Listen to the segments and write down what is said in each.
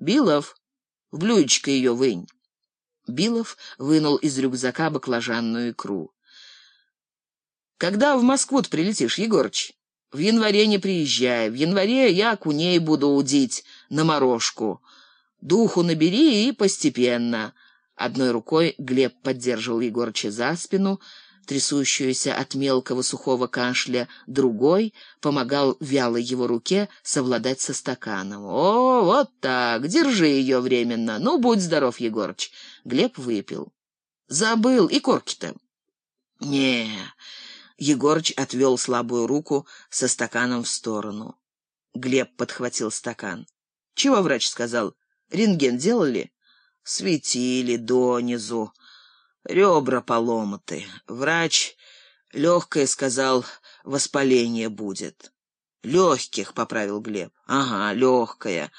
Билов, в блюдечко ее вынь. Билов вынул из рюкзака баклажанную икру. «Когда в Москву прилетишь, Егорыч?» «В январе не приезжай. В январе я куней буду удить на морожку. Духу набери и постепенно». Одной рукой Глеб поддерживал Егорыча за спину, трясущуюся от мелкого сухого кашля, другой помогал вялой его руке совладать со стаканом. «О, вот так! Держи ее временно! Ну, будь здоров, Егорыч!» Глеб выпил. «Забыл, и корки-то!» «Не...» Егорыч отвел слабую руку со стаканом в сторону. Глеб подхватил стакан. «Чего врач сказал? Рентген делали?» «Светили донизу. Ребра поломаты. Врач легкое сказал, воспаление будет. Легких, поправил Глеб. Ага, легкое.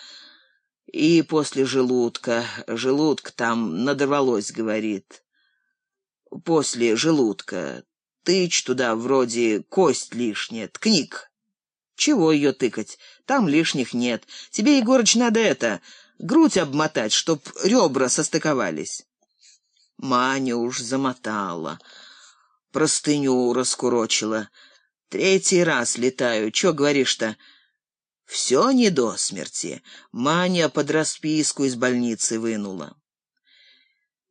И после желудка. Желудка там надорвалось, говорит. После желудка. Тычь туда вроде кость лишняя, ткник. Чего ее тыкать? Там лишних нет. Тебе, Егорыч, надо это, грудь обмотать, чтоб ребра состыковались. Маня уж замотала, простыню раскурочила. Третий раз летаю, чё говоришь-то? Все не до смерти. Маня под расписку из больницы вынула.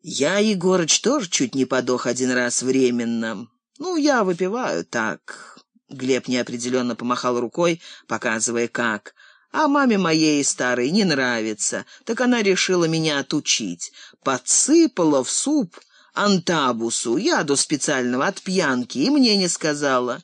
Я, Егорыч, тоже чуть не подох один раз временно. Ну, я выпиваю так. Глеб неопределенно помахал рукой, показывая как. А маме моей старой не нравится, так она решила меня отучить. Подсыпала в суп антабусу, яду специального от пьянки, и мне не сказала.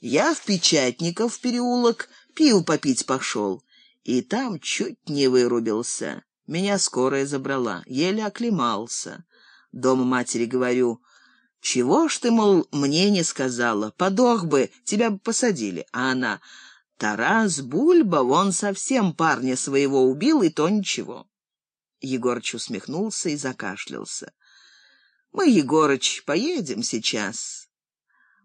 Я в Печатников переулок пил попить пошел, и там чуть не вырубился. Меня скорая забрала, еле оклемался. Дома матери говорю, чего ж ты, мол, мне не сказала, подох бы, тебя бы посадили. А она... Тарас Бульба, вон совсем парня своего убил, и то ничего. Егорыч усмехнулся и закашлялся. — Мы, Егорыч, поедем сейчас.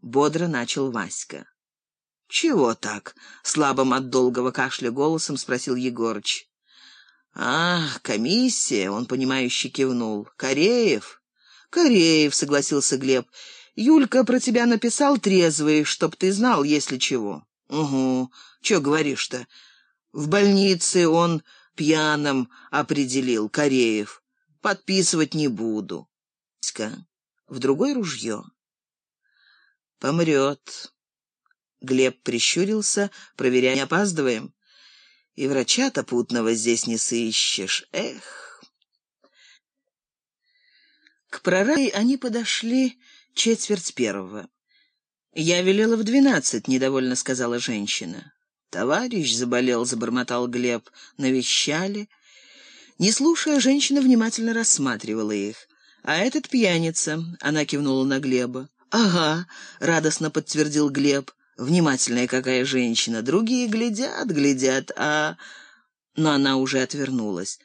Бодро начал Васька. — Чего так? — слабым от долгого кашля голосом спросил Егорыч. — А, комиссия, — он понимающе кивнул. — Кореев? — Кореев, — согласился Глеб. — Юлька про тебя написал трезвый, чтоб ты знал, если чего. «Угу. Чё говоришь-то? В больнице он пьяным определил, Кореев. Подписывать не буду». «Ска, в другое ружье». «Помрет». Глеб прищурился, проверяя, не опаздываем. «И врача-то путного здесь не сыщешь. Эх!» К прорай они подошли четверть первого. «Я велела в двенадцать», — недовольно сказала женщина. «Товарищ заболел», — забормотал Глеб. «Навещали». Не слушая, женщина внимательно рассматривала их. «А этот пьяница», — она кивнула на Глеба. «Ага», — радостно подтвердил Глеб. «Внимательная какая женщина. Другие глядят, глядят, а...» Но она уже отвернулась.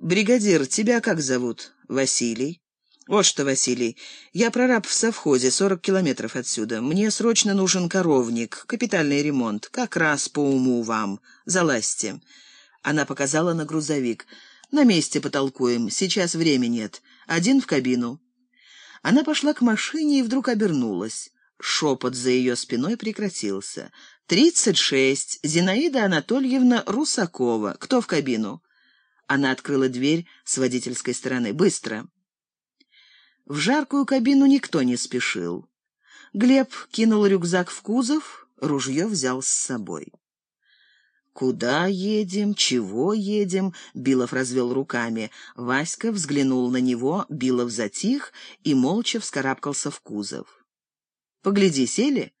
«Бригадир, тебя как зовут?» «Василий». «Вот что, Василий, я прораб в совхозе, сорок километров отсюда. Мне срочно нужен коровник, капитальный ремонт, как раз по уму вам. Залазьте». Она показала на грузовик. «На месте потолкуем, сейчас времени нет. Один в кабину». Она пошла к машине и вдруг обернулась. Шепот за ее спиной прекратился. «Тридцать шесть. Зинаида Анатольевна Русакова. Кто в кабину?» Она открыла дверь с водительской стороны. «Быстро!» В жаркую кабину никто не спешил. Глеб кинул рюкзак в кузов, ружье взял с собой. «Куда едем? Чего едем?» — Билов развел руками. Васька взглянул на него, Билов затих и молча вскарабкался в кузов. «Погляди, сели?»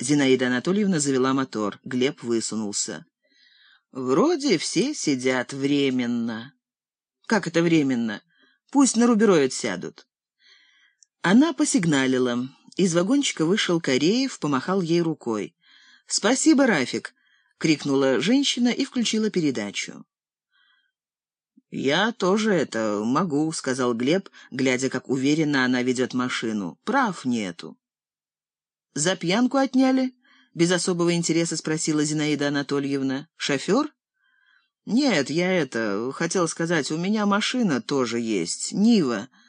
Зинаида Анатольевна завела мотор. Глеб высунулся. «Вроде все сидят временно». «Как это временно? Пусть на рубероид сядут». Она посигналила. Из вагончика вышел Кореев, помахал ей рукой. «Спасибо, Рафик!» — крикнула женщина и включила передачу. «Я тоже это могу», — сказал Глеб, глядя, как уверенно она ведет машину. «Прав нету». «За пьянку отняли?» — без особого интереса спросила Зинаида Анатольевна. «Шофер?» Нет, я это хотел сказать, у меня машина тоже есть, Нива.